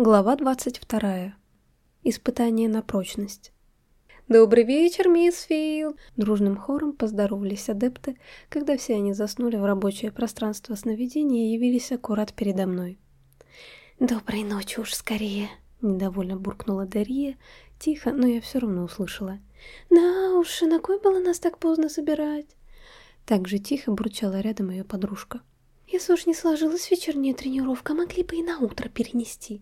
Глава 22. Испытание на прочность. «Добрый вечер, мисс Фил!» Дружным хором поздоровались адепты, когда все они заснули в рабочее пространство сновидения и явились аккурат передо мной. «Доброй ночи уж скорее!» — недовольно буркнула Дарья, тихо, но я все равно услышала. «На уж, на кой было нас так поздно собирать?» Так же тихо бурчала рядом ее подружка. «Если уж не сложилась вечерняя тренировка, могли бы и на утро перенести».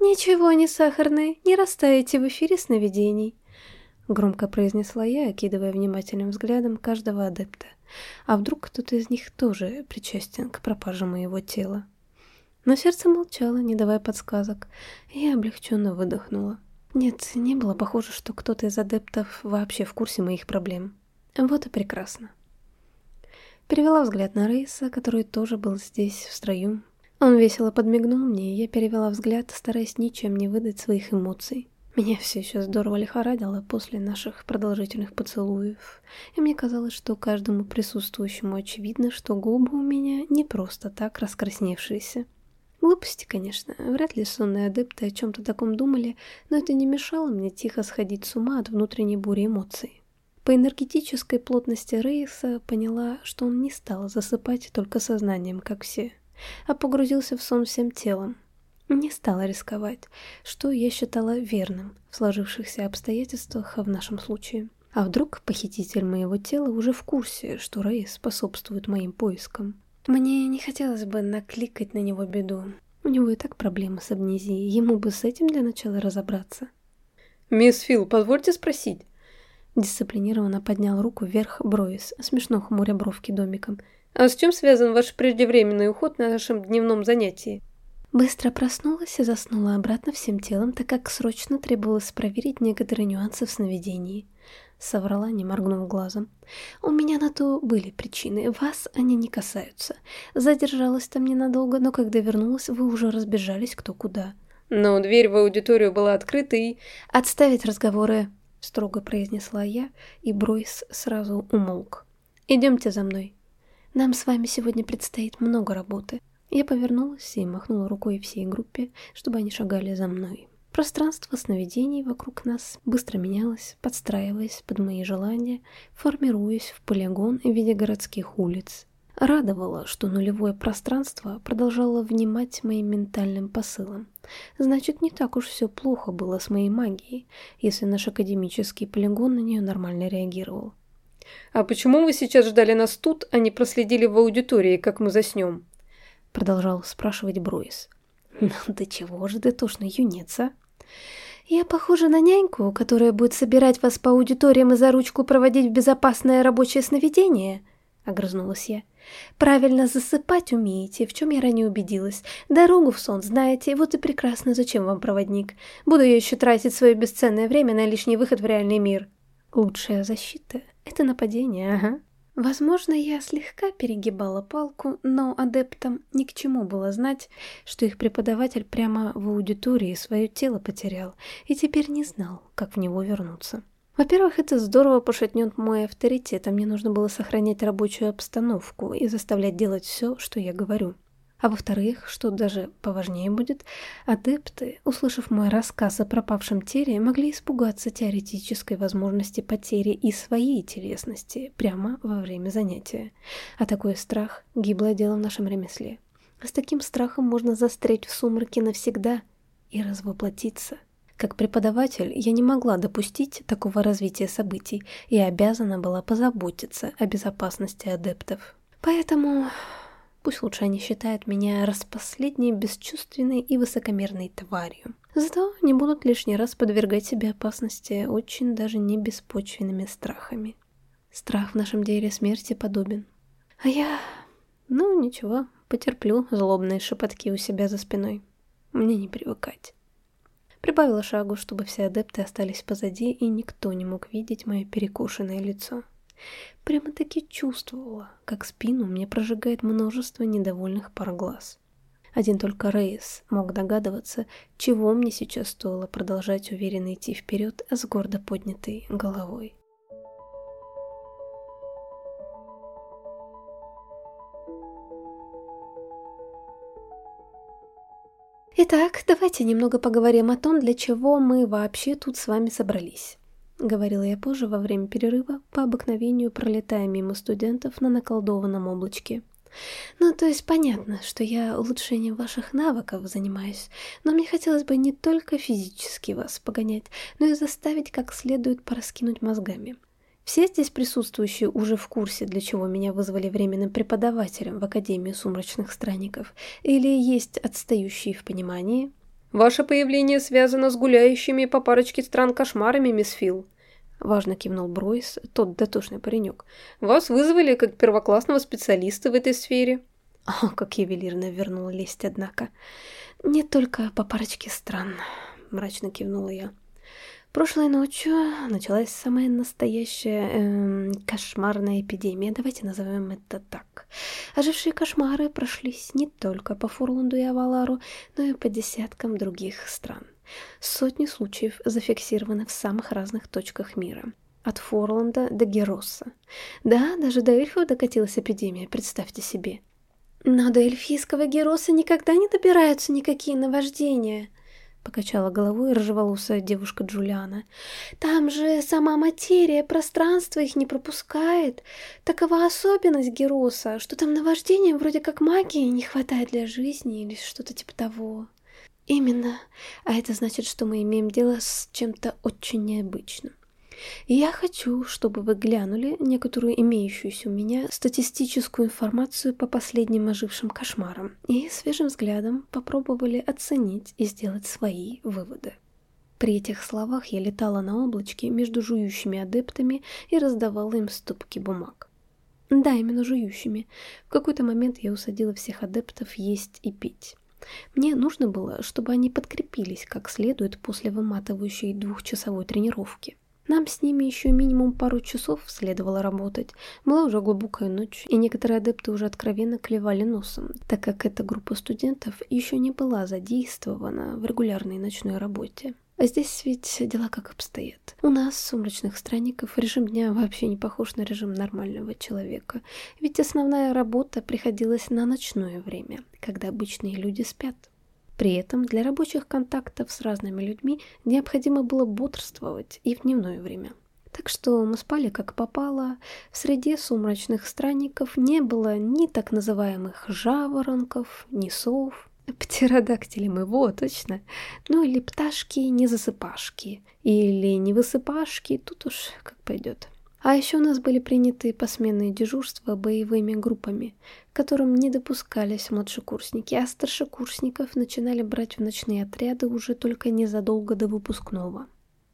«Ничего не сахарное, не растаете в эфире сновидений», — громко произнесла я, окидывая внимательным взглядом каждого адепта. А вдруг кто-то из них тоже причастен к пропаже моего тела? Но сердце молчало, не давая подсказок, и я облегченно выдохнула. Нет, не было похоже, что кто-то из адептов вообще в курсе моих проблем. Вот и прекрасно. Перевела взгляд на Рейса, который тоже был здесь, в строю, он весело подмигнул мне, и я перевела взгляд, стараясь ничем не выдать своих эмоций. Меня все еще здорово лихорадило после наших продолжительных поцелуев, и мне казалось, что каждому присутствующему очевидно, что губы у меня не просто так раскрасневшиеся. Глупости, конечно, вряд ли сонные адепты о чем-то таком думали, но это не мешало мне тихо сходить с ума от внутренней бури эмоций. По энергетической плотности Рейса поняла, что он не стал засыпать только сознанием, как все а погрузился в сон всем телом. Не стала рисковать, что я считала верным в сложившихся обстоятельствах в нашем случае. А вдруг похититель моего тела уже в курсе, что Рэй способствует моим поискам? Мне не хотелось бы накликать на него беду. У него и так проблемы с амнезией, ему бы с этим для начала разобраться. «Мисс Фил, позвольте спросить?» Дисциплинированно поднял руку вверх Бройс, смешно хмуря бровки домиком – а с чем связан ваш преждевременный уход на нашем дневном занятии? Быстро проснулась и заснула обратно всем телом, так как срочно требовалось проверить некоторые нюансы в сновидении. Соврала, не моргнув глазом. У меня на то были причины, вас они не касаются. Задержалась там ненадолго, но когда вернулась, вы уже разбежались кто куда. Но дверь в аудиторию была открыта и... «Отставить разговоры», — строго произнесла я, и Бройс сразу умолк. «Идемте за мной». Нам с вами сегодня предстоит много работы. Я повернулась и махнула рукой всей группе, чтобы они шагали за мной. Пространство сновидений вокруг нас быстро менялось, подстраиваясь под мои желания, формируясь в полигон в виде городских улиц. Радовало, что нулевое пространство продолжало внимать моим ментальным посылам. Значит, не так уж все плохо было с моей магией, если наш академический полигон на нее нормально реагировал. «А почему вы сейчас ждали нас тут, а не проследили в аудитории, как мы заснем?» Продолжал спрашивать Бройс. «Ну, да чего же ты тошно юнец, «Я похожа на няньку, которая будет собирать вас по аудиториям и за ручку проводить в безопасное рабочее сновидение?» — огрызнулась я. «Правильно засыпать умеете, в чем я ранее убедилась. Дорогу в сон знаете, вот и прекрасно, зачем вам проводник. Буду я еще тратить свое бесценное время на лишний выход в реальный мир». «Лучшая защита это нападение, ага. Возможно, я слегка перегибала палку, но адептам ни к чему было знать, что их преподаватель прямо в аудитории свое тело потерял и теперь не знал, как в него вернуться. Во-первых, это здорово пошатнет мой авторитет, а мне нужно было сохранять рабочую обстановку и заставлять делать все, что я говорю. А во-вторых, что даже поважнее будет, адепты, услышав мой рассказ о пропавшем теле, могли испугаться теоретической возможности потери и своей телесности прямо во время занятия. А такой страх – гиблое дело в нашем ремесле. С таким страхом можно застрять в сумраке навсегда и развоплотиться. Как преподаватель я не могла допустить такого развития событий и обязана была позаботиться о безопасности адептов. Поэтому Пусть лучше они считают меня распоследней, бесчувственной и высокомерной тварью. Зато не будут лишний раз подвергать себе опасности очень даже не беспочвенными страхами. Страх в нашем деле смерти подобен. А я... Ну, ничего, потерплю злобные шепотки у себя за спиной. Мне не привыкать. Прибавила шагу, чтобы все адепты остались позади, и никто не мог видеть мое перекушенное лицо. Прямо-таки чувствовала, как спину мне прожигает множество недовольных пар глаз. Один только Рейс мог догадываться, чего мне сейчас стоило продолжать уверенно идти вперед с гордо поднятой головой. Итак, давайте немного поговорим о том, для чего мы вообще тут с вами собрались. Говорила я позже во время перерыва, по обыкновению пролетая мимо студентов на наколдованном облачке. Ну, то есть понятно, что я улучшением ваших навыков занимаюсь, но мне хотелось бы не только физически вас погонять, но и заставить как следует пораскинуть мозгами. Все здесь присутствующие уже в курсе, для чего меня вызвали временным преподавателем в Академию Сумрачных Странников, или есть отстающие в понимании? «Ваше появление связано с гуляющими по парочке стран кошмарами, мисс Фил», — важно кивнул Бройс, тот дотошный паренек. «Вас вызвали как первоклассного специалиста в этой сфере». О, как ювелирно вернула лесть, однако. «Не только по парочке стран», — мрачно кивнула я. Прошлой ночью началась самая настоящая эм, кошмарная эпидемия, давайте назовем это так. Ожившие кошмары прошлись не только по Фурланду и Авалару, но и по десяткам других стран. Сотни случаев зафиксированы в самых разных точках мира. От Форланда до Геросса. Да, даже до эльфов докатилась эпидемия, представьте себе. Но до эльфийского Героса никогда не добираются никакие наваждения –— покачала головой рыжеволосая девушка Джулиана. «Там же сама материя, пространство их не пропускает. Такова особенность Героса, что там наваждения вроде как магии не хватает для жизни или что-то типа того». «Именно. А это значит, что мы имеем дело с чем-то очень необычным. Я хочу, чтобы вы глянули некоторую имеющуюся у меня статистическую информацию по последним ожившим кошмарам и свежим взглядом попробовали оценить и сделать свои выводы. При этих словах я летала на облачке между жующими адептами и раздавала им стопки бумаг. Да, именно жующими. В какой-то момент я усадила всех адептов есть и пить. Мне нужно было, чтобы они подкрепились как следует после выматывающей двухчасовой тренировки. Нам с ними еще минимум пару часов следовало работать. Была уже глубокая ночь, и некоторые адепты уже откровенно клевали носом, так как эта группа студентов еще не была задействована в регулярной ночной работе. А здесь ведь дела как обстоят. У нас, сумрачных странников, режим дня вообще не похож на режим нормального человека. Ведь основная работа приходилась на ночное время, когда обычные люди спят. При этом для рабочих контактов с разными людьми необходимо было бодрствовать и в дневное время. Так что мы спали как попало. В среде сумрачных странников не было ни так называемых жаворонков, ни сов. Птеродактили мы, вот, точно. Ну или пташки не засыпашки. Или не высыпашки, тут уж как пойдет. А еще у нас были приняты посменные дежурства боевыми группами, которым не допускались младшекурсники, а старшекурсников начинали брать в ночные отряды уже только незадолго до выпускного.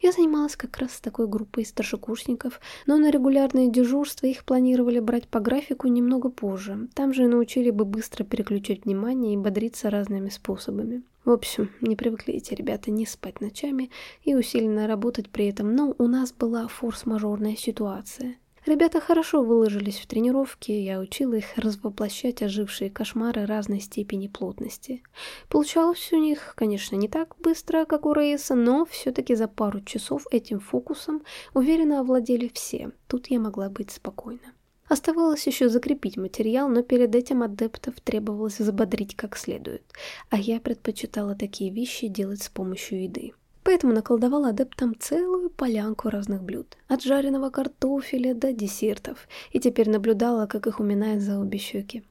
Я занималась как раз с такой группой старшекурсников, но на регулярные дежурства их планировали брать по графику немного позже. Там же научили бы быстро переключать внимание и бодриться разными способами. В общем, не привыкли эти ребята не спать ночами и усиленно работать при этом, но у нас была форс-мажорная ситуация. Ребята хорошо выложились в тренировке, я учила их развоплощать ожившие кошмары разной степени плотности. Получалось у них, конечно, не так быстро, как у Рейса, но все-таки за пару часов этим фокусом уверенно овладели все. Тут я могла быть спокойна. Оставалось еще закрепить материал, но перед этим адептов требовалось забодрить как следует, а я предпочитала такие вещи делать с помощью еды. Поэтому наколдовала адептам целую полянку разных блюд, от жареного картофеля до десертов, и теперь наблюдала, как их уминает за обе щеки.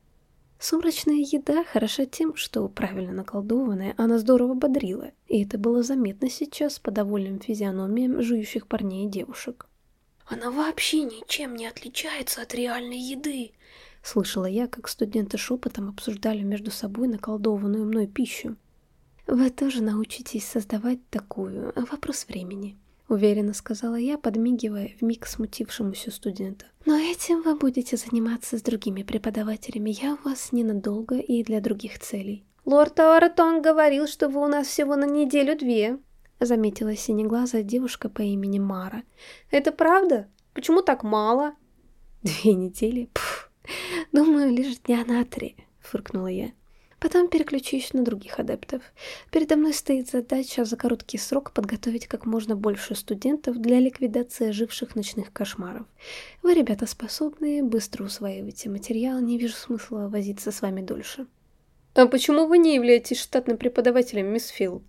Сумрачная еда хороша тем, что правильно наколдованная, она здорово бодрила, и это было заметно сейчас по довольным физиономиям жующих парней и девушек. «Она вообще ничем не отличается от реальной еды», — слышала я, как студенты шепотом обсуждали между собой наколдованную мной пищу. «Вы тоже научитесь создавать такую. Вопрос времени», — уверенно сказала я, подмигивая в миг смутившемуся студента. «Но этим вы будете заниматься с другими преподавателями. Я у вас ненадолго и для других целей». «Лорд Ауратон говорил, что вы у нас всего на неделю-две», — заметила синеглазая девушка по имени Мара. «Это правда? Почему так мало?» «Две недели? Пф, думаю, лишь дня на три», — фыркнула я. Потом переключусь на других адептов. Передо мной стоит задача за короткий срок подготовить как можно больше студентов для ликвидации оживших ночных кошмаров. Вы, ребята, способные, быстро усваиваете материал, не вижу смысла возиться с вами дольше. «А почему вы не являетесь штатным преподавателем, мисс Фил?»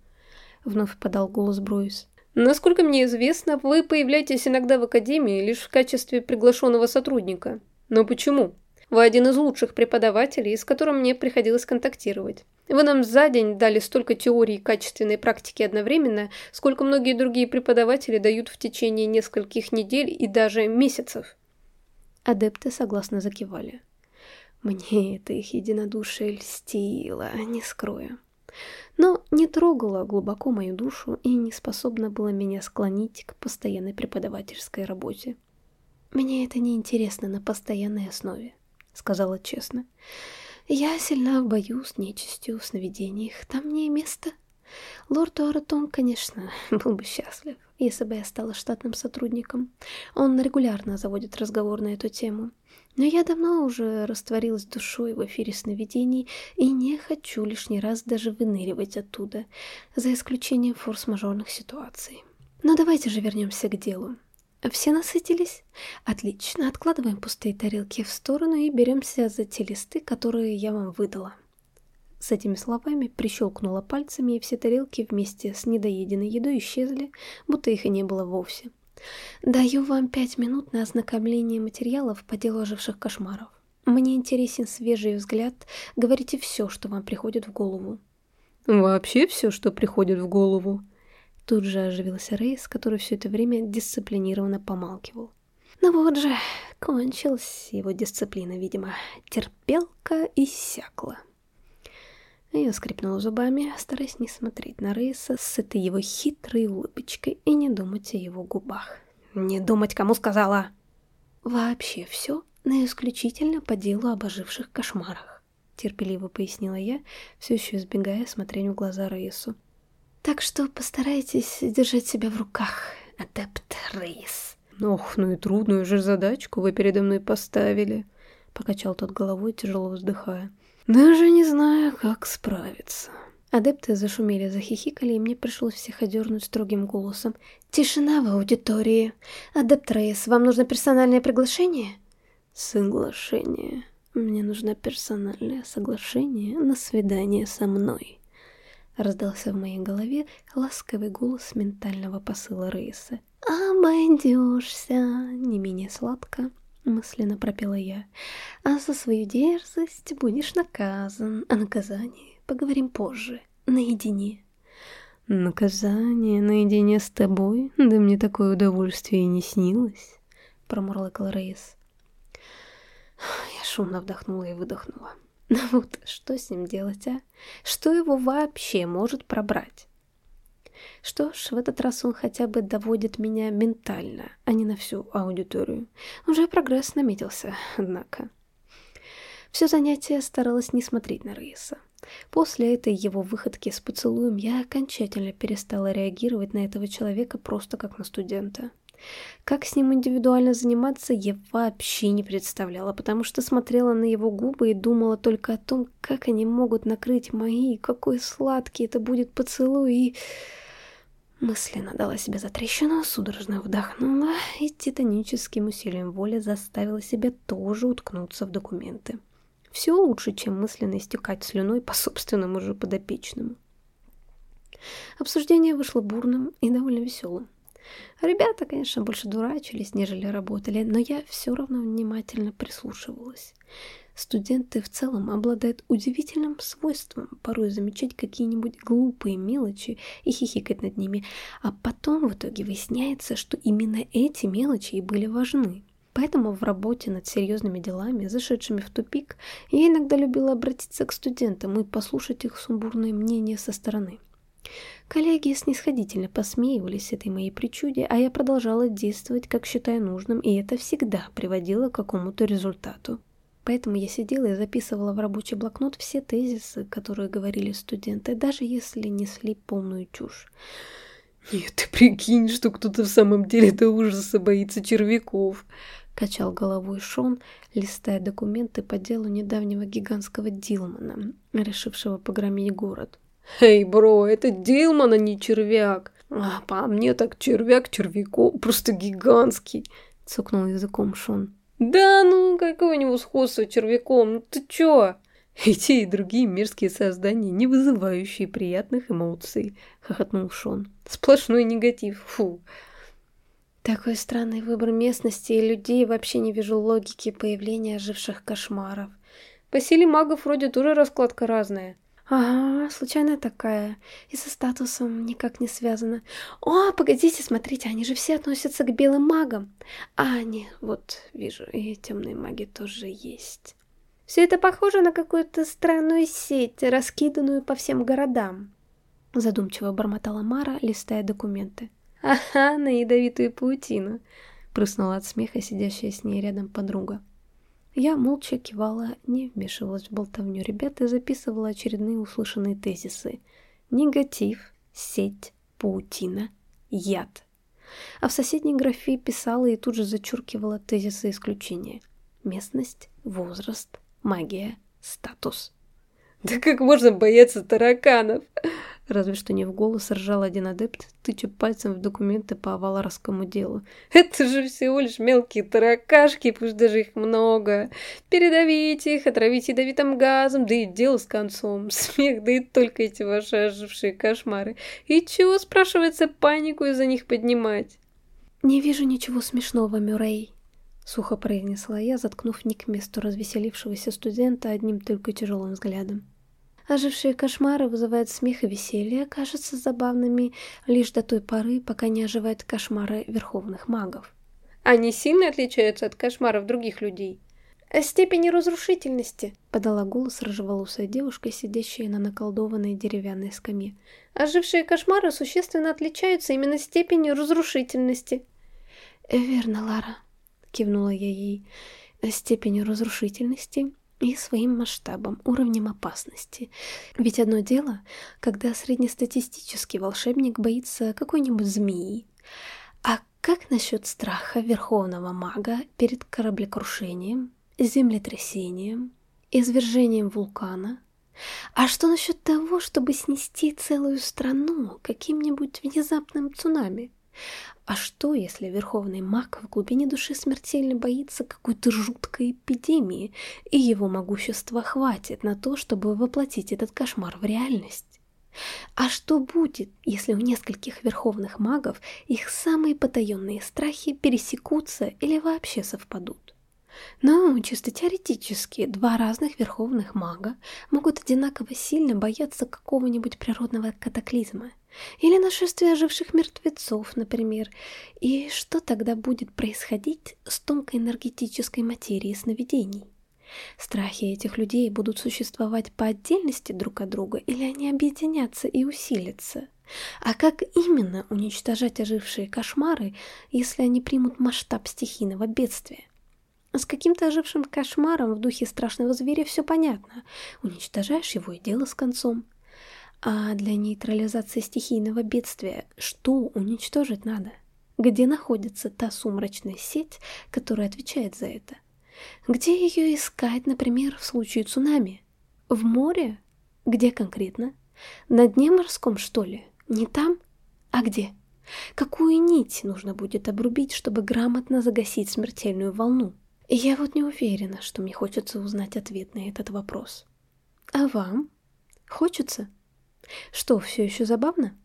Вновь подал голос Бруис. «Насколько мне известно, вы появляетесь иногда в Академии лишь в качестве приглашенного сотрудника. Но почему? Вы один из лучших преподавателей, с которым мне приходилось контактировать. Вы нам за день дали столько теорий и качественной практики одновременно, сколько многие другие преподаватели дают в течение нескольких недель и даже месяцев». Адепты согласно закивали. Мне это их единодушие льстило, не скрою. Но не трогало глубоко мою душу и не способно было меня склонить к постоянной преподавательской работе. «Мне это не интересно на постоянной основе», — сказала честно. «Я сильна в бою с нечистью, в сновидениях, там мне место». Лорд Уаратон, конечно, был бы счастлив, если бы я стала штатным сотрудником. Он регулярно заводит разговор на эту тему. Но я давно уже растворилась душой в эфире сновидений и не хочу лишний раз даже выныривать оттуда, за исключением форс-мажорных ситуаций. Но давайте же вернемся к делу. Все насытились? Отлично, откладываем пустые тарелки в сторону и беремся за те листы, которые я вам выдала. С этими словами прищелкнула пальцами, и все тарелки вместе с недоеденной едой исчезли, будто их и не было вовсе. Даю вам пять минут на ознакомление материалов по делу оживших кошмаров. Мне интересен свежий взгляд. Говорите все, что вам приходит в голову. Вообще все, что приходит в голову. Тут же оживился Рейс, который все это время дисциплинированно помалкивал. Ну вот же, кончилась его дисциплина, видимо. Терпелка иссякла. Я скрипнула зубами, стараясь не смотреть на Рейса с этой его хитрой улыбочкой и не думать о его губах. «Не думать, кому сказала!» «Вообще все, но исключительно по делу об оживших кошмарах», терпеливо пояснила я, все еще избегая смотреть в глаза Рейсу. «Так что постарайтесь держать себя в руках, адепт Рейс». «Ох, ну и трудную же задачку вы передо мной поставили», покачал тот головой, тяжело вздыхая. Даже не знаю, как справиться. Адепты зашумели, захихикали, и мне пришлось всех одернуть строгим голосом. «Тишина в аудитории! Адепт Рейс, вам нужно персональное приглашение?» «Соглашение. Мне нужно персональное соглашение на свидание со мной». Раздался в моей голове ласковый голос ментального посыла Рейса. «Обойдешься!» Не менее сладко мысленно пропела я. А за свою дерзость будешь наказан. О наказании поговорим позже, наедине. Наказание наедине с тобой? Да мне такое удовольствие и не снилось, промурлыкал Рейс. Я шумно вдохнула и выдохнула. Ну вот, что с ним делать, а? Что его вообще может пробрать? Что ж, в этот раз он хотя бы доводит меня ментально, а не на всю аудиторию. Уже прогресс наметился, однако. Все занятие старалась не смотреть на Рейса. После этой его выходки с поцелуем я окончательно перестала реагировать на этого человека просто как на студента. Как с ним индивидуально заниматься, я вообще не представляла, потому что смотрела на его губы и думала только о том, как они могут накрыть мои, какой сладкий это будет поцелуй и... Мысленно дала себе затрещину, судорожно вдохнула и титаническим усилием воли заставила себя тоже уткнуться в документы. Все лучше, чем мысленно истекать слюной по собственному же подопечному. Обсуждение вышло бурным и довольно веселым. Ребята, конечно, больше дурачились, нежели работали, но я все равно внимательно прислушивалась. Студенты в целом обладают удивительным свойством порой замечать какие-нибудь глупые мелочи и хихикать над ними, а потом в итоге выясняется, что именно эти мелочи и были важны. Поэтому в работе над серьезными делами, зашедшими в тупик, я иногда любила обратиться к студентам и послушать их сумбурное мнение со стороны. Коллеги снисходительно посмеивались этой моей причуде, а я продолжала действовать, как считаю нужным, и это всегда приводило к какому-то результату. Поэтому я сидела и записывала в рабочий блокнот все тезисы, которые говорили студенты, даже если несли полную чушь. «Нет, ты прикинь, что кто-то в самом деле до ужаса боится червяков!» Качал головой Шон, листая документы по делу недавнего гигантского Дилмана, решившего погромить город. «Эй, бро, это Дилман, а не червяк!» «А по мне так червяк червяков, просто гигантский!» — цокнул языком Шон. «Да ну, какое у него сходство с червяком, ну ты чё?» И те, и другие мерзкие создания, не вызывающие приятных эмоций, хохотнул Шон. Сплошной негатив, фу. Такой странный выбор местности и людей, вообще не вижу логики появления оживших кошмаров. По силе магов вроде тоже раскладка разная. Ага, случайно такая. И со статусом никак не связана. О, погодите, смотрите, они же все относятся к белым магам. А, не, вот, вижу, и темные маги тоже есть. Все это похоже на какую-то странную сеть, раскиданную по всем городам. Задумчиво бормотала Мара, листая документы. Ага, на ядовитую паутину. Прыснула от смеха сидящая с ней рядом подруга. Я молча кивала, не вмешивалась в болтовню ребят и записывала очередные услышанные тезисы. Негатив, сеть, паутина, яд. А в соседней графе писала и тут же зачеркивала тезисы исключения. Местность, возраст, магия, статус. Да как можно бояться тараканов? Разве что не в голос ржал один адепт, тыча пальцем в документы по аваларскому делу. Это же всего лишь мелкие таракашки, пусть даже их много. Передавите их, отравите ядовитым газом, да и дело с концом. Смех, да и только эти ваши ожившие кошмары. И чего, спрашивается, панику из-за них поднимать? «Не вижу ничего смешного, Мюррей», — сухо произнесла я, заткнув не к месту развеселившегося студента одним только тяжелым взглядом. Ожившие кошмары вызывают смех и веселье, кажутся забавными лишь до той поры, пока не оживают кошмары верховных магов. Они сильно отличаются от кошмаров других людей? «Степени разрушительности», — подала голос рыжеволосая девушка, сидящая на наколдованной деревянной скамье. «Ожившие кошмары существенно отличаются именно степенью разрушительности». «Верно, Лара», — кивнула я ей. «Степенью разрушительности и своим масштабом, уровнем опасности. Ведь одно дело, когда среднестатистический волшебник боится какой-нибудь змеи. А как насчет страха верховного мага перед кораблекрушением, землетрясением, извержением вулкана? А что насчет того, чтобы снести целую страну каким-нибудь внезапным цунами? А что, если верховный маг в глубине души смертельно боится какой-то жуткой эпидемии, и его могущества хватит на то, чтобы воплотить этот кошмар в реальность? А что будет, если у нескольких верховных магов их самые потаенные страхи пересекутся или вообще совпадут? Ну, чисто теоретически, два разных верховных мага могут одинаково сильно бояться какого-нибудь природного катаклизма – или нашествие оживших мертвецов, например. И что тогда будет происходить с тонкой энергетической материей сновидений? Страхи этих людей будут существовать по отдельности друг от друга, или они объединятся и усилятся? А как именно уничтожать ожившие кошмары, если они примут масштаб стихийного бедствия? С каким-то ожившим кошмаром в духе страшного зверя все понятно. Уничтожаешь его и дело с концом. А для нейтрализации стихийного бедствия что уничтожить надо? Где находится та сумрачная сеть, которая отвечает за это? Где ее искать, например, в случае цунами? В море? Где конкретно? На дне морском, что ли? Не там? А где? Какую нить нужно будет обрубить, чтобы грамотно загасить смертельную волну? Я вот не уверена, что мне хочется узнать ответ на этот вопрос. А вам? Хочется? Что, все еще забавно?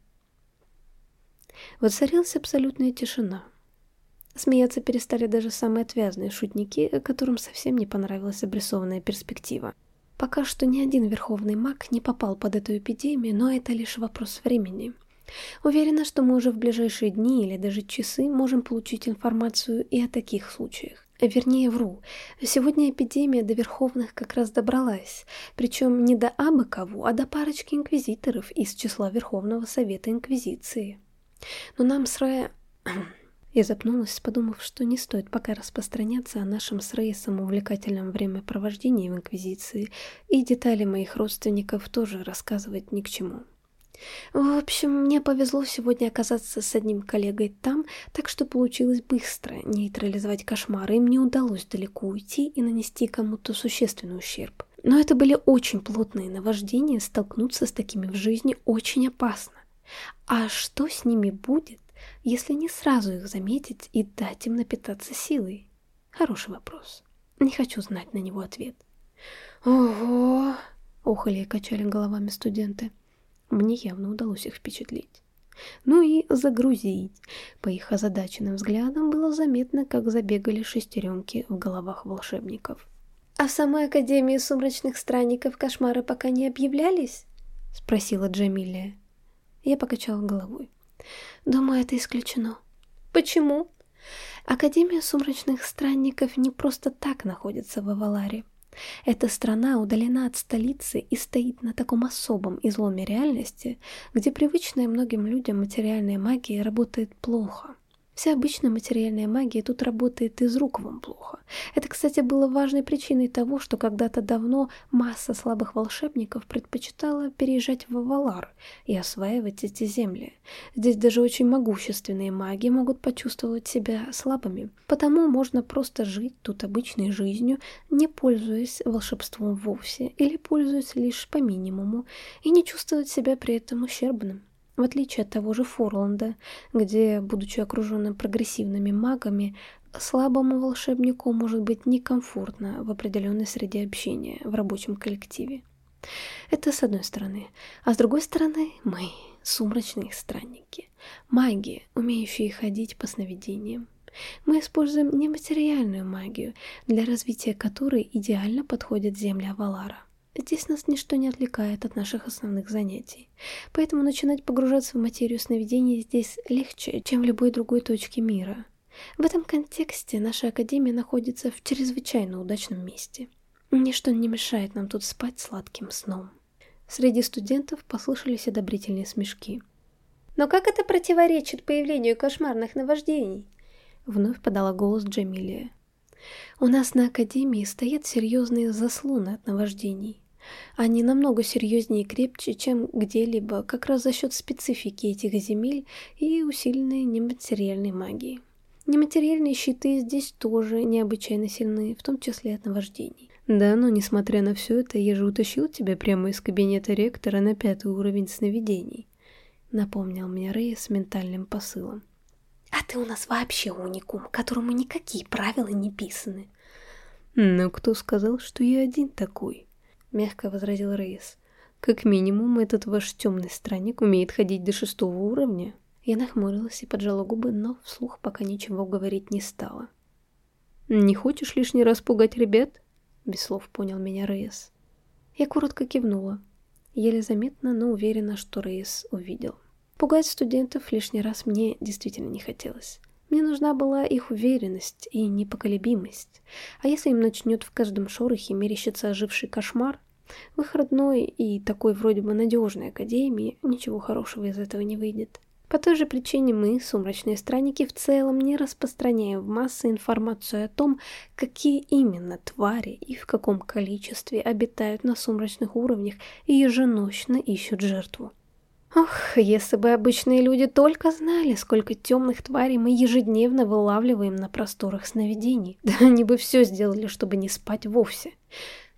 Воцарилась абсолютная тишина. Смеяться перестали даже самые отвязные шутники, которым совсем не понравилась обрисованная перспектива. Пока что ни один верховный маг не попал под эту эпидемию, но это лишь вопрос времени. Уверена, что мы уже в ближайшие дни или даже часы можем получить информацию и о таких случаях. Вернее, вру. Сегодня эпидемия до Верховных как раз добралась. Причем не до абы кого, а до парочки инквизиторов из числа Верховного Совета Инквизиции. Но нам с Ре... Я запнулась, подумав, что не стоит пока распространяться о нашем с Рейсом увлекательном времяпровождении в Инквизиции, и детали моих родственников тоже рассказывать ни к чему. В общем, мне повезло сегодня оказаться с одним коллегой там, так что получилось быстро нейтрализовать кошмары, им не удалось далеко уйти и нанести кому-то существенный ущерб. Но это были очень плотные наваждения, столкнуться с такими в жизни очень опасно. А что с ними будет, если не сразу их заметить и дать им напитаться силой? Хороший вопрос. Не хочу знать на него ответ. Ого! Охали и качали головами студенты. Мне явно удалось их впечатлить. Ну и загрузить. По их озадаченным взглядам было заметно, как забегали шестеренки в головах волшебников. «А в самой Академии Сумрачных Странников кошмары пока не объявлялись?» — спросила Джамилия. Я покачала головой. «Думаю, это исключено». «Почему?» Академия Сумрачных Странников не просто так находится в Аваларе. Эта страна удалена от столицы и стоит на таком особом изломе реальности, где привычная многим людям материальная магия работает плохо. Вся обычная материальная магия тут работает из рук вам плохо. Это, кстати, было важной причиной того, что когда-то давно масса слабых волшебников предпочитала переезжать в Авалар и осваивать эти земли. Здесь даже очень могущественные маги могут почувствовать себя слабыми, потому можно просто жить тут обычной жизнью, не пользуясь волшебством вовсе или пользуясь лишь по минимуму, и не чувствовать себя при этом ущербным. В отличие от того же Форланда, где, будучи окруженным прогрессивными магами, слабому волшебнику может быть некомфортно в определенной среде общения в рабочем коллективе. Это с одной стороны. А с другой стороны, мы — сумрачные странники. Маги, умеющие ходить по сновидениям. Мы используем нематериальную магию, для развития которой идеально подходит земля Валара. Здесь нас ничто не отвлекает от наших основных занятий, поэтому начинать погружаться в материю сновидений здесь легче, чем в любой другой точке мира. В этом контексте наша Академия находится в чрезвычайно удачном месте. Ничто не мешает нам тут спать сладким сном. Среди студентов послышались одобрительные смешки. «Но как это противоречит появлению кошмарных наваждений?» Вновь подала голос Джамилия. У нас на Академии стоят серьезные заслоны от наваждений. Они намного серьезнее и крепче, чем где-либо, как раз за счет специфики этих земель и усиленной нематериальной магии. Нематериальные щиты здесь тоже необычайно сильны, в том числе от наваждений. Да, но несмотря на все это, я же утащил тебя прямо из кабинета ректора на пятый уровень сновидений. Напомнил мне Рэй с ментальным посылом. А ты у нас вообще уникум, которому никакие правила не писаны. Но кто сказал, что я один такой? Мягко возразил Рейс. Как минимум, этот ваш темный странник умеет ходить до шестого уровня. Я нахмурилась и поджала губы, но вслух пока ничего говорить не стала. «Не хочешь лишний раз пугать ребят?» Без слов понял меня Рейс. Я коротко кивнула. Еле заметно, но уверена, что Рейс увидел. Пугать студентов лишний раз мне действительно не хотелось. Мне нужна была их уверенность и непоколебимость. А если им начнет в каждом шорохе мерещиться оживший кошмар, в их родной и такой вроде бы надежной академии ничего хорошего из этого не выйдет. По той же причине мы, сумрачные странники, в целом не распространяем в массы информацию о том, какие именно твари и в каком количестве обитают на сумрачных уровнях и еженочно ищут жертву. Ох, если бы обычные люди только знали, сколько темных тварей мы ежедневно вылавливаем на просторах сновидений. Да они бы все сделали, чтобы не спать вовсе.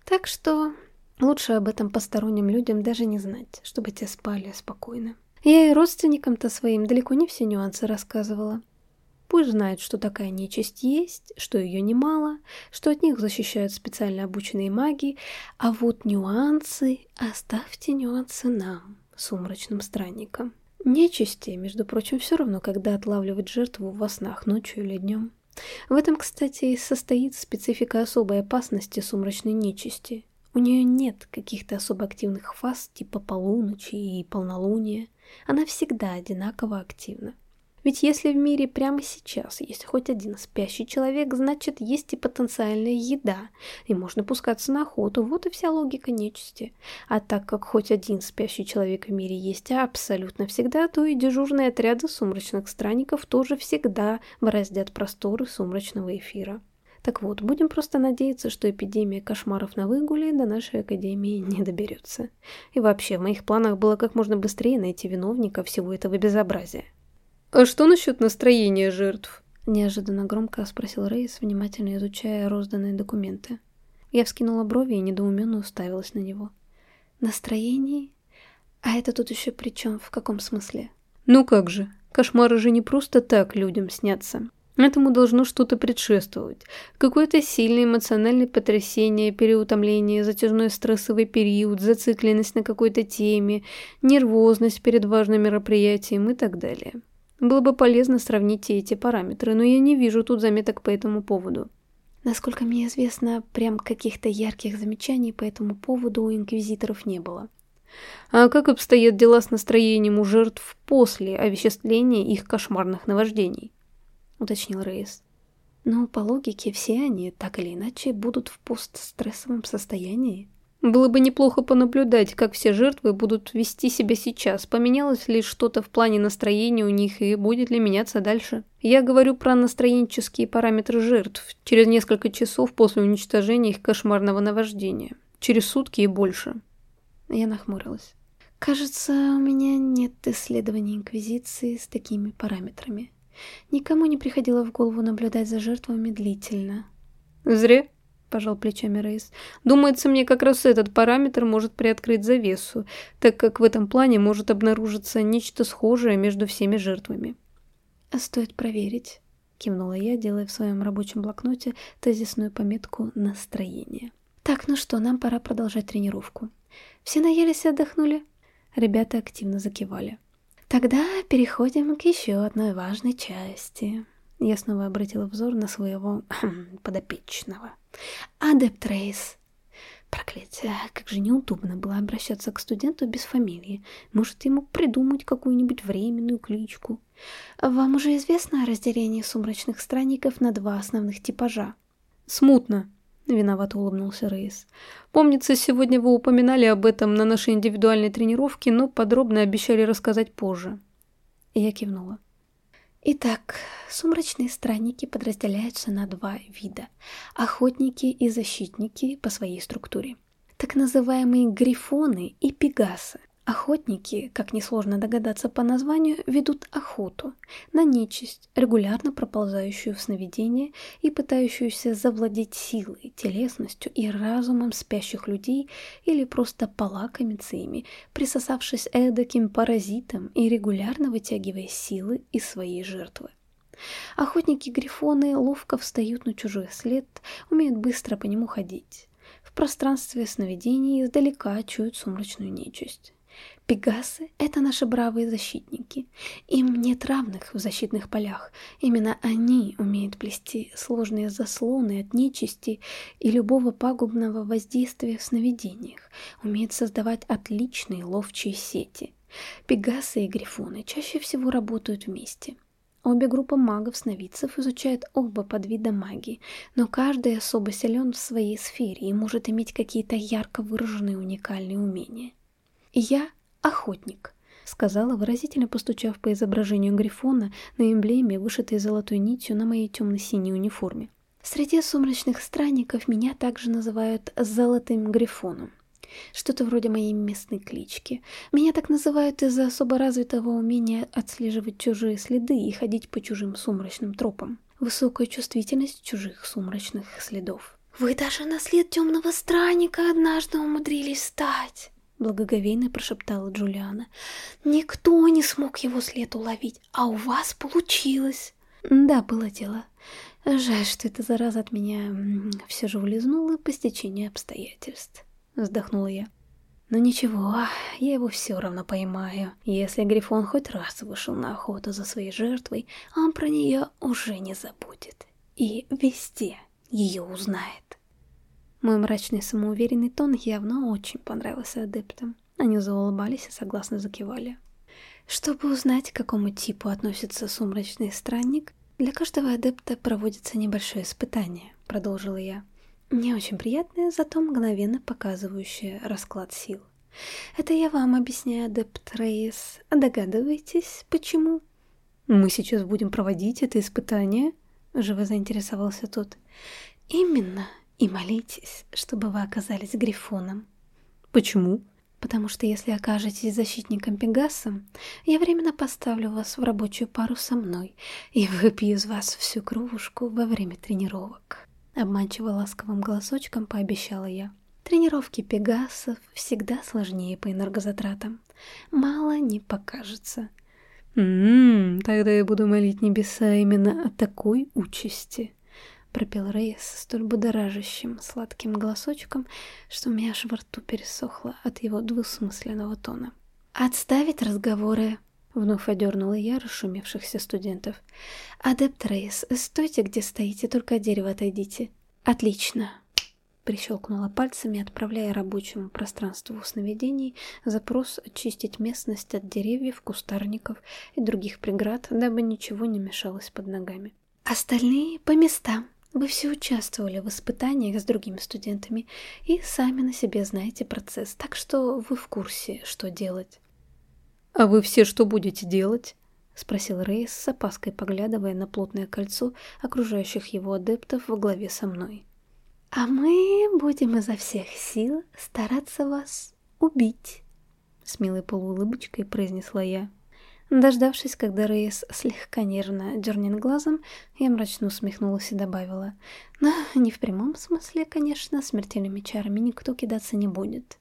Так что лучше об этом посторонним людям даже не знать, чтобы те спали спокойно. Я и родственникам-то своим далеко не все нюансы рассказывала. Пусть знают, что такая нечисть есть, что ее немало, что от них защищают специально обученные маги, а вот нюансы, оставьте нюансы нам сумрачным странником. Нечисти, между прочим, все равно, когда отлавливать жертву во снах ночью или днем. В этом, кстати, и состоит специфика особой опасности сумрачной нечисти. У нее нет каких-то особо активных фаз типа полуночи и полнолуния. Она всегда одинаково активна. Ведь если в мире прямо сейчас есть хоть один спящий человек, значит есть и потенциальная еда, и можно пускаться на охоту, вот и вся логика нечисти. А так как хоть один спящий человек в мире есть абсолютно всегда, то и дежурные отряды сумрачных странников тоже всегда бороздят просторы сумрачного эфира. Так вот, будем просто надеяться, что эпидемия кошмаров на выгуле до нашей академии не доберется. И вообще, в моих планах было как можно быстрее найти виновника всего этого безобразия. «А что насчет настроения жертв?» Неожиданно громко спросил Рейс, внимательно изучая розданные документы. Я вскинула брови и недоуменно уставилась на него. «Настроение? А это тут еще при чем? В каком смысле?» «Ну как же, кошмары же не просто так людям снятся. Этому должно что-то предшествовать. Какое-то сильное эмоциональное потрясение, переутомление, затяжной стрессовый период, зацикленность на какой-то теме, нервозность перед важным мероприятием и так далее. Было бы полезно сравнить эти параметры, но я не вижу тут заметок по этому поводу. Насколько мне известно, прям каких-то ярких замечаний по этому поводу у инквизиторов не было. А как обстоят дела с настроением у жертв после овеществления их кошмарных наваждений? Уточнил Рейс. Ну, по логике, все они, так или иначе, будут в постстрессовом состоянии. Было бы неплохо понаблюдать, как все жертвы будут вести себя сейчас, поменялось ли что-то в плане настроения у них и будет ли меняться дальше. Я говорю про настроенческие параметры жертв через несколько часов после уничтожения их кошмарного наваждения. Через сутки и больше. Я нахмурилась. Кажется, у меня нет исследований Инквизиции с такими параметрами. Никому не приходило в голову наблюдать за жертвами длительно. Зря, пожал плечами Рейс. Думается, мне как раз этот параметр может приоткрыть завесу, так как в этом плане может обнаружиться нечто схожее между всеми жертвами. Стоит проверить, кивнула я, делая в своем рабочем блокноте тезисную пометку «Настроение». Так, ну что, нам пора продолжать тренировку. Все наелись и отдохнули? Ребята активно закивали. Тогда переходим к еще одной важной части. Я снова обратила взор на своего подопечного. Адепт Рейс. Проклятие, как же неудобно было обращаться к студенту без фамилии. Может, ему придумать какую-нибудь временную кличку. Вам уже известно о разделении сумрачных странников на два основных типажа? Смутно, Виновато улыбнулся Рейс. Помнится, сегодня вы упоминали об этом на нашей индивидуальной тренировке, но подробно обещали рассказать позже. Я кивнула. Итак, сумрачные странники подразделяются на два вида – охотники и защитники по своей структуре. Так называемые грифоны и пегасы – Охотники, как несложно догадаться по названию, ведут охоту на нечисть, регулярно проползающую в сновидение и пытающуюся завладеть силой, телесностью и разумом спящих людей или просто полакомиться ими, присосавшись эдаким паразитом и регулярно вытягивая силы из своей жертвы. Охотники-грифоны ловко встают на чужой след, умеют быстро по нему ходить. В пространстве сновидений издалека чуют сумрачную нечисть. Пегасы — это наши бравые защитники. Им нет равных в защитных полях. Именно они умеют плести сложные заслоны от нечисти и любого пагубного воздействия в сновидениях, умеют создавать отличные ловчие сети. Пегасы и грифоны чаще всего работают вместе. Обе группы магов-сновидцев изучают оба подвида магии, но каждый особо силен в своей сфере и может иметь какие-то ярко выраженные уникальные умения. Я охотник», — сказала, выразительно постучав по изображению Грифона на эмблеме, вышитой золотой нитью на моей темно-синей униформе. Среди сумрачных странников меня также называют «золотым Грифоном». Что-то вроде моей местной клички. Меня так называют из-за особо развитого умения отслеживать чужие следы и ходить по чужим сумрачным тропам. Высокая чувствительность чужих сумрачных следов. «Вы даже на след темного странника однажды умудрились стать!» Благоговейно прошептала Джулиана. «Никто не смог его след уловить, а у вас получилось!» «Да, было дело. Жаль, что эта зараза от меня все же улизнула по стечению обстоятельств», — вздохнула я. «Но ничего, я его все равно поймаю. Если Грифон хоть раз вышел на охоту за своей жертвой, он про нее уже не забудет. И везде ее узнает». Мой мрачный самоуверенный тон явно очень понравился адептам. Они заулыбались и согласно закивали. Чтобы узнать, к какому типу относится сумрачный странник, для каждого адепта проводится небольшое испытание, продолжила я. Не очень приятное, зато мгновенно показывающее расклад сил. Это я вам объясняю, адепт Рейс. Догадываетесь, почему? Мы сейчас будем проводить это испытание? Живо заинтересовался тот. Именно, и молитесь, чтобы вы оказались Грифоном. Почему? Потому что если окажетесь защитником Пегасом, я временно поставлю вас в рабочую пару со мной и выпью из вас всю кровушку во время тренировок. Обманчиво ласковым голосочком пообещала я. Тренировки пегасов всегда сложнее по энергозатратам. Мало не покажется. «М-м, тогда я буду молить небеса именно о такой участи», — пропел Рейс столь будоражащим сладким голосочком, что у меня аж во рту пересохло от его двусмысленного тона. «Отставить разговоры!» — вновь одернула я расшумевшихся студентов. «Адепт Рейс, стойте, где стоите, только от дерева отойдите». «Отлично!» Прищелкнула пальцами, отправляя рабочему пространству сновидений запрос очистить местность от деревьев, кустарников и других преград, дабы ничего не мешалось под ногами. Остальные по местам. Вы все участвовали в испытаниях с другими студентами и сами на себе знаете процесс, так что вы в курсе, что делать. «А вы все что будете делать?» — спросил Рейс с опаской, поглядывая на плотное кольцо окружающих его адептов во главе со мной. «А мы будем изо всех сил стараться вас убить», — с милой полуулыбочкой произнесла я. Дождавшись, когда Рейс слегка нервно дернет глазом, я мрачно усмехнулась и добавила. Но не в прямом смысле, конечно, смертельными чарами никто кидаться не будет.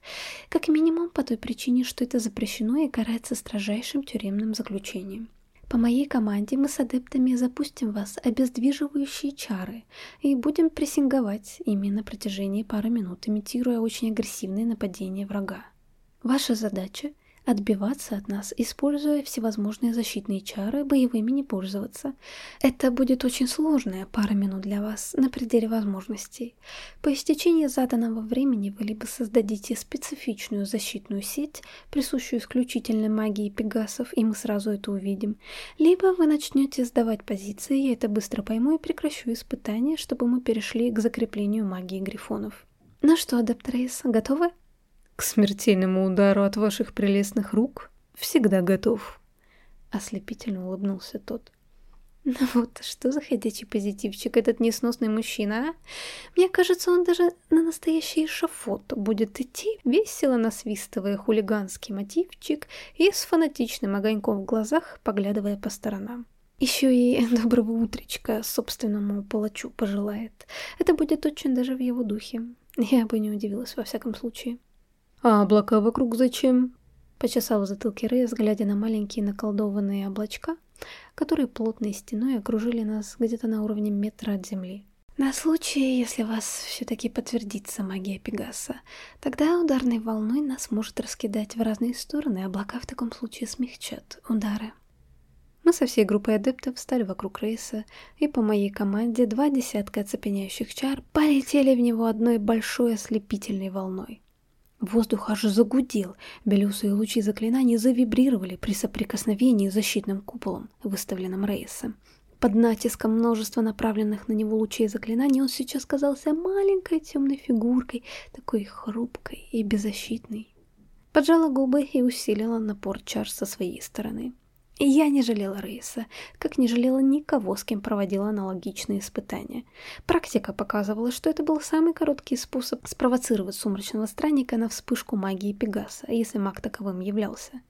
Как минимум по той причине, что это запрещено и карается строжайшим тюремным заключением. По моей команде мы с адептами запустим вас обездвиживающие чары и будем прессинговать ими на протяжении пары минут, имитируя очень агрессивные нападения врага. Ваша задача отбиваться от нас, используя всевозможные защитные чары, боевыми не пользоваться. Это будет очень сложная пара минут для вас, на пределе возможностей. По истечении заданного времени вы либо создадите специфичную защитную сеть, присущую исключительно магии пегасов, и мы сразу это увидим, либо вы начнете сдавать позиции, я это быстро пойму и прекращу испытания, чтобы мы перешли к закреплению магии грифонов. Ну что, адепт Рейс, готовы? К смертельному удару от ваших прелестных рук всегда готов. Ослепительно улыбнулся тот. Ну вот, что за ходячий позитивчик этот несносный мужчина, а? Мне кажется, он даже на настоящий шафот будет идти, весело насвистывая хулиганский мотивчик и с фанатичным огоньком в глазах, поглядывая по сторонам. Еще и доброго утречка собственному палачу пожелает. Это будет очень даже в его духе. Я бы не удивилась во всяком случае. «А облака вокруг зачем?» Почесал в затылке Рейс, глядя на маленькие наколдованные облачка, которые плотной стеной окружили нас где-то на уровне метра от земли. На случай, если вас все-таки подтвердится магия Пегаса, тогда ударной волной нас может раскидать в разные стороны, облака в таком случае смягчат удары. Мы со всей группой адептов встали вокруг Рейса, и по моей команде два десятка оцепеняющих чар полетели в него одной большой ослепительной волной. Воздух аж загудел, белесые лучи заклинаний завибрировали при соприкосновении с защитным куполом, выставленным Рейсом. Под натиском множества направленных на него лучей заклинаний он сейчас казался маленькой темной фигуркой, такой хрупкой и беззащитной. Поджала губы и усилила напор чар со своей стороны. Я не жалела Рейса, как не жалела никого, с кем проводила аналогичные испытания. Практика показывала, что это был самый короткий способ спровоцировать сумрачного странника на вспышку магии Пегаса, если маг таковым являлся.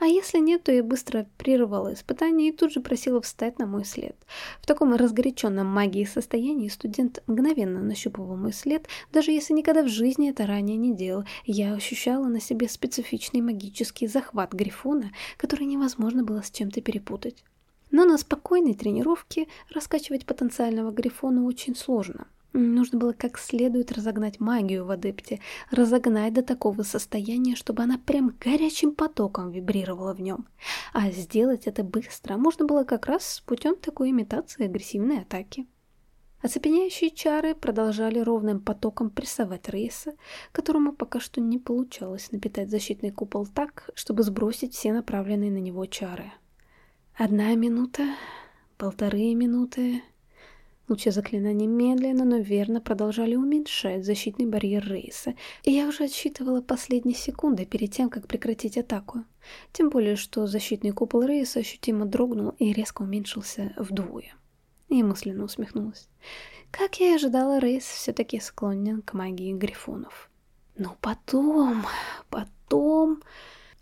А если нет, то я быстро прерывала испытание и тут же просила встать на мой след. В таком разгоряченном магии состоянии студент мгновенно нащупывал мой след, даже если никогда в жизни это ранее не делал. Я ощущала на себе специфичный магический захват Грифона, который невозможно было с чем-то перепутать. Но на спокойной тренировке раскачивать потенциального грифона очень сложно. Нужно было как следует разогнать магию в адепте, разогнать до такого состояния, чтобы она прям горячим потоком вибрировала в нем. А сделать это быстро можно было как раз путем такой имитации агрессивной атаки. Оцепеняющие чары продолжали ровным потоком прессовать Рейса, которому пока что не получалось напитать защитный купол так, чтобы сбросить все направленные на него чары. Одна минута, полторы минуты. Лучи заклинания медленно, но верно продолжали уменьшать защитный барьер Рейса, и я уже отсчитывала последние секунды перед тем, как прекратить атаку. Тем более, что защитный купол Рейса ощутимо дрогнул и резко уменьшился вдвое. И мысленно усмехнулась. Как я и ожидала, Рейс все-таки склонен к магии грифонов. Но потом, потом...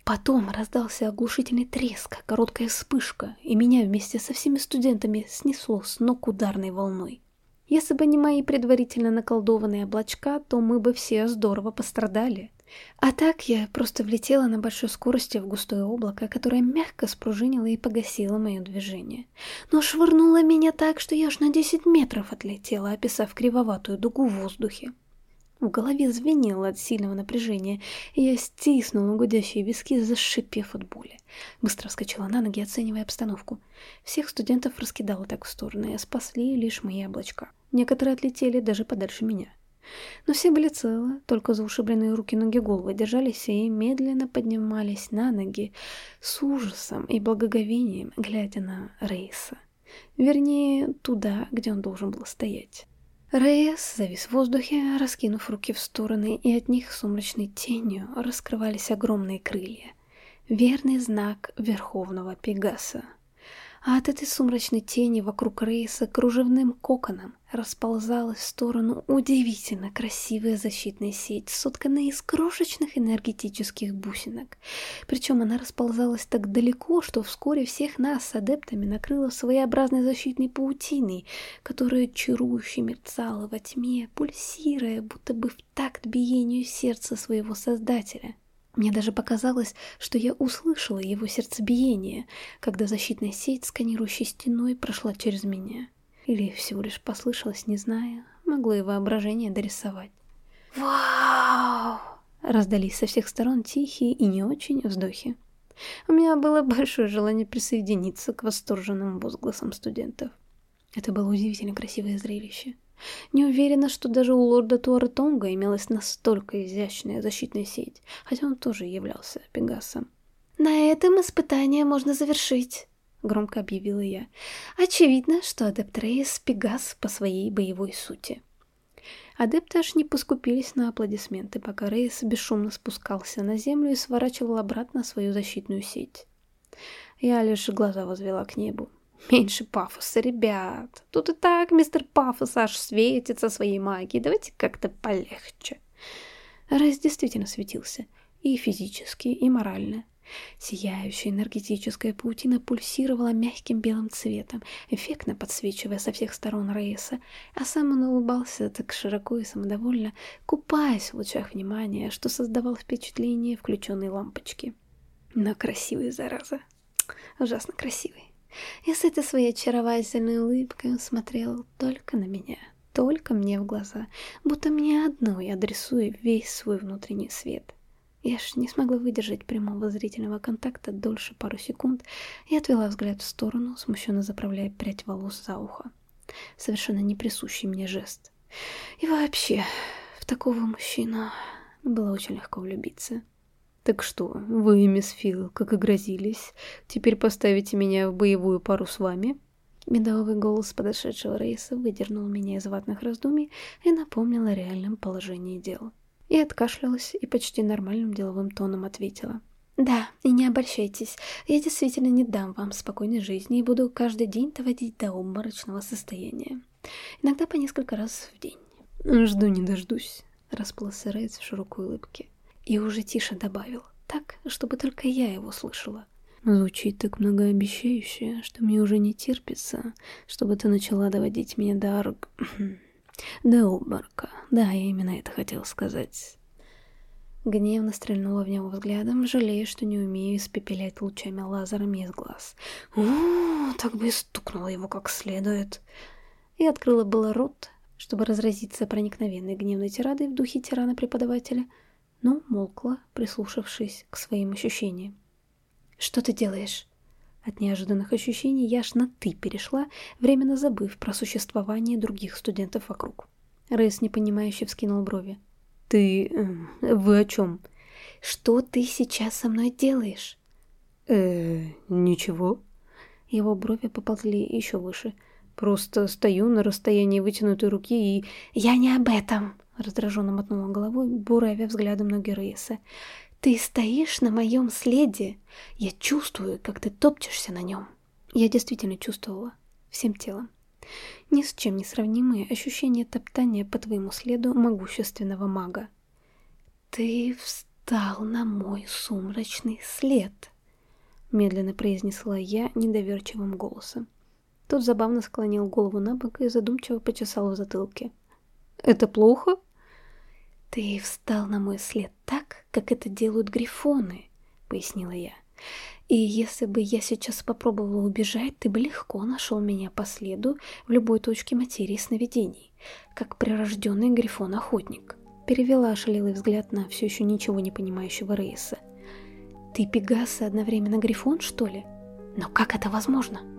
Потом раздался оглушительный треск, короткая вспышка, и меня вместе со всеми студентами снесло с ног ударной волной. Если бы не мои предварительно наколдованные облачка, то мы бы все здорово пострадали. А так я просто влетела на большой скорости в густое облако, которое мягко спружинило и погасило мое движение. Но швырнуло меня так, что я аж на 10 метров отлетела, описав кривоватую дугу в воздухе. В голове звенело от сильного напряжения, и я стиснула гудящие виски, зашипев от боли. Быстро вскочила на ноги, оценивая обстановку. Всех студентов раскидало так в стороны, а спасли лишь мои облачка. Некоторые отлетели даже подальше меня. Но все были целы, только заушибленные руки, ноги, головы держались и медленно поднимались на ноги с ужасом и благоговением, глядя на Рейса. Вернее, туда, где он должен был стоять. Рейс завис в воздухе, раскинув руки в стороны, и от них сумрачной тенью раскрывались огромные крылья. Верный знак Верховного Пегаса. А от этой сумрачной тени вокруг Рейса кружевным коконом расползалась в сторону удивительно красивая защитная сеть, сотканная из крошечных энергетических бусинок. Причем она расползалась так далеко, что вскоре всех нас с адептами накрыла своеобразной защитной паутиной, которая чарующе мерцала во тьме, пульсируя, будто бы в такт биению сердца своего создателя. Мне даже показалось, что я услышала его сердцебиение, когда защитная сеть, сканирующей стеной, прошла через меня. Или всего лишь послышалось, не знаю, могло и воображение дорисовать. «Вау!» Раздались со всех сторон тихие и не очень вздохи. У меня было большое желание присоединиться к восторженным возгласам студентов. Это было удивительно красивое зрелище. Не уверена, что даже у лорда Туаретонга имелась настолько изящная защитная сеть, хотя он тоже являлся Пегасом. «На этом испытание можно завершить», — громко объявила я. «Очевидно, что адепт Рейс — Пегас по своей боевой сути». Адепты аж не поскупились на аплодисменты, пока Рейс бесшумно спускался на землю и сворачивал обратно свою защитную сеть. Я лишь глаза возвела к небу. Меньше пафоса, ребят. Тут и так мистер Пафос аж светится своей магией. Давайте как-то полегче. Райс действительно светился. И физически, и морально. Сияющая энергетическая паутина пульсировала мягким белым цветом, эффектно подсвечивая со всех сторон Рейса, а сам он улыбался так широко и самодовольно, купаясь в лучах внимания, что создавал впечатление включенной лампочки. Но красивый, зараза. Ужасно красивый. И с этой своей очаровательной улыбкой он смотрел только на меня, только мне в глаза, будто мне одной адресуя весь свой внутренний свет. Я ж не смогла выдержать прямого зрительного контакта дольше пару секунд и отвела взгляд в сторону, смущенно заправляя прядь волос за ухо. Совершенно неприсущий мне жест. И вообще, в такого мужчину было очень легко влюбиться. «Так что, вы, мисс Фил, как и грозились, теперь поставите меня в боевую пару с вами?» Медовый голос подошедшего Рейса выдернул меня из ватных раздумий и напомнил о реальном положении дел. И откашлялась, и почти нормальным деловым тоном ответила. «Да, и не обольщайтесь, я действительно не дам вам спокойной жизни и буду каждый день доводить до обморочного состояния. Иногда по несколько раз в день». «Жду не дождусь», — расплылся Рейс в широкой улыбке и уже тише добавил, так, чтобы только я его слышала. Звучит так многообещающе, что мне уже не терпится, чтобы ты начала доводить меня до арг... до обморока. Да, я именно это хотел сказать. Гневно стрельнула в него взглядом, жалея, что не умею испепелять лучами лазерами из глаз. О, так бы и стукнула его как следует. И открыла было рот, чтобы разразиться проникновенной гневной тирадой в духе тирана-преподавателя — но молкла, прислушавшись к своим ощущениям. «Что ты делаешь?» От неожиданных ощущений я аж на «ты» перешла, временно забыв про существование других студентов вокруг. Рейс непонимающе вскинул брови. «Ты... Э, вы о чем?» «Что ты сейчас со мной делаешь?» э ничего». Его брови поползли еще выше. «Просто стою на расстоянии вытянутой руки и...» «Я не об этом!» Раздраженно мотнула головой, буравя взглядом ноги Рейса. «Ты стоишь на моем следе! Я чувствую, как ты топчешься на нем!» Я действительно чувствовала. Всем телом. Ни с чем не сравнимые ощущения топтания по твоему следу могущественного мага. «Ты встал на мой сумрачный след!» Медленно произнесла я недоверчивым голосом. Тот забавно склонил голову на бок и задумчиво почесал в затылке. «Это плохо?» «Ты встал на мой след так, как это делают грифоны», — пояснила я. «И если бы я сейчас попробовала убежать, ты бы легко нашел меня по следу в любой точке материи сновидений, как прирожденный грифон-охотник». Перевела ошалелый взгляд на все еще ничего не понимающего Рейса. «Ты Пегас одновременно Грифон, что ли? Но как это возможно?»